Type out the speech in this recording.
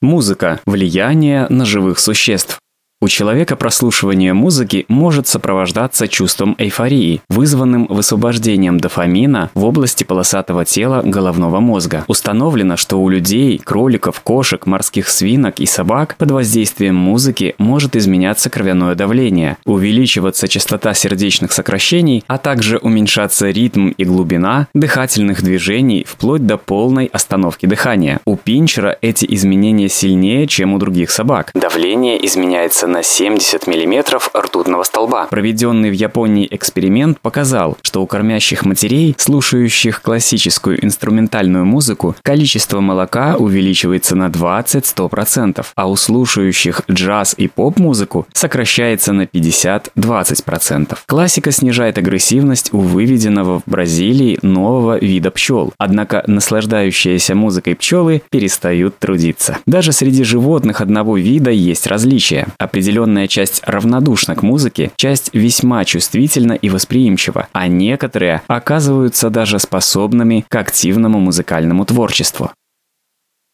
Музыка. Влияние на живых существ. У человека прослушивание музыки может сопровождаться чувством эйфории, вызванным высвобождением дофамина в области полосатого тела головного мозга. Установлено, что у людей, кроликов, кошек, морских свинок и собак под воздействием музыки может изменяться кровяное давление, увеличиваться частота сердечных сокращений, а также уменьшаться ритм и глубина дыхательных движений вплоть до полной остановки дыхания. У пинчера эти изменения сильнее, чем у других собак. Давление изменяется на 70 мм ртутного столба. Проведенный в Японии эксперимент показал, что у кормящих матерей, слушающих классическую инструментальную музыку, количество молока увеличивается на 20-100%, а у слушающих джаз и поп-музыку сокращается на 50-20%. Классика снижает агрессивность у выведенного в Бразилии нового вида пчел, однако наслаждающиеся музыкой пчелы перестают трудиться. Даже среди животных одного вида есть различия определенная часть равнодушна к музыке, часть весьма чувствительна и восприимчива, а некоторые оказываются даже способными к активному музыкальному творчеству.